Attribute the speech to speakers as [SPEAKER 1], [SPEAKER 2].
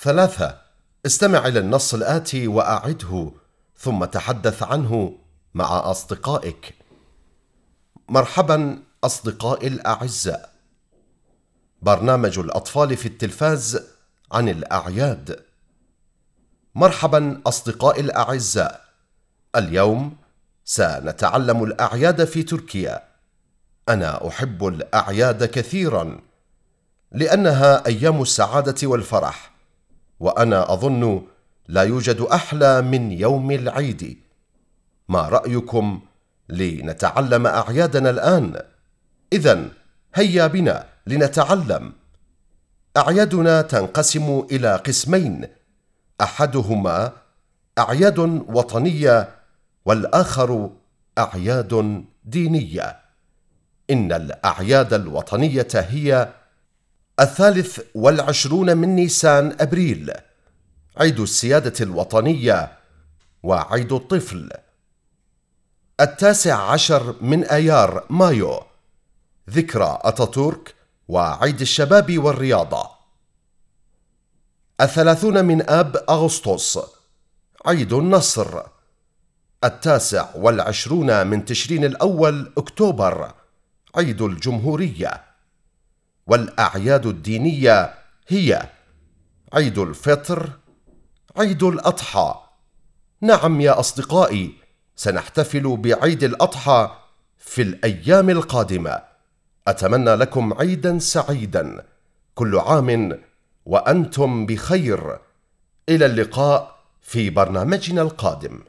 [SPEAKER 1] ثلاثة. استمع إلى النص الآتي وأعده ثم تحدث عنه مع أصدقائك. مرحبا أصدقائي الأعزاء. برنامج الأطفال في التلفاز عن الأعياد. مرحبا أصدقائي الأعزاء. اليوم سنتعلم الأعياد في تركيا. أنا أحب الأعياد كثيرا لأنها أيام السعادة والفرح. وأنا أظن لا يوجد أحلى من يوم العيد. ما رأيكم لنتعلم أعيادنا الآن؟ إذا هيا بنا لنتعلم. أعيادنا تنقسم إلى قسمين. أحدهما أعياد وطنية والآخر أعياد دينية. إن الأعياد الوطنية هي الثالث والعشرون من نيسان أبريل عيد السيادة الوطنية وعيد الطفل. التاسع عشر من أيار مايو ذكرى أتاتورك وعيد الشباب والرياضة. الثلاثون من آب أغسطس عيد النصر. التاسع والعشرون من تشرين الأول أكتوبر عيد الجمهورية. والأعياد الدينية هي عيد الفطر عيد الأضحى. نعم يا أصدقائي سنحتفل بعيد الأضحى في الأيام القادمة. أتمنى لكم عيدا سعيدا. كل عام وأنتم بخير. إلى اللقاء في برنامجنا القادم.